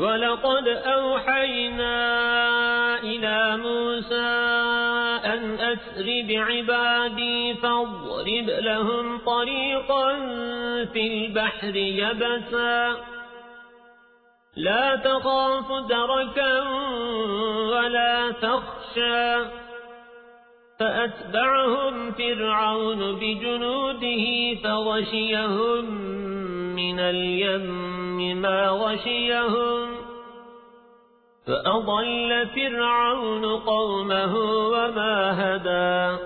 ولقد أوحينا إلى موسى أن أسر بعبادي فاضرب لهم طريقا في البحر يبسا. لا تخاف دركا ولا تخشى. فأتبعهم فرعون بجنوده فغشيهم من اليم ما غشيهم فأضل فرعون قومه وما هدى.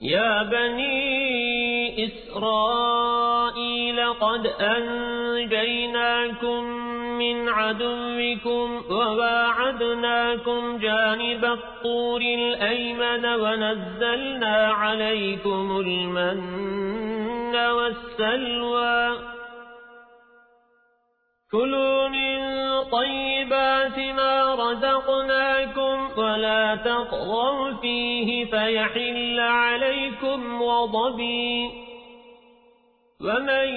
يا بني إسرائيل قد أنجيناكم من عدوكم وواعدناكم جانب الطور الأيمن ونزلنا عليكم المن والسلوى. كلوا من طيبات ما رزقناكم ولا تقضوا فيه فيحل عليكم وضبي ومن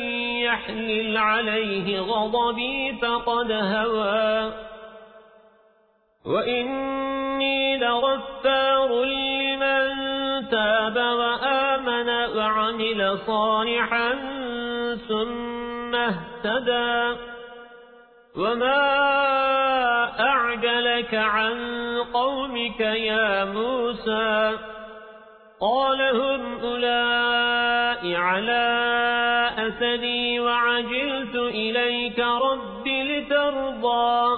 يحلل عليه غضبي فقد هوى. وإني لغفار لمن تاب وآمن وعمل صالحا ثم اهتدى. وما أعجلك عن قومك يا موسى؟ قال هم أولئي على أثني وعجلت إليك رب لترضى.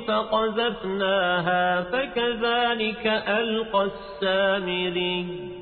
فقذفناها فكذلك ألقى السامرين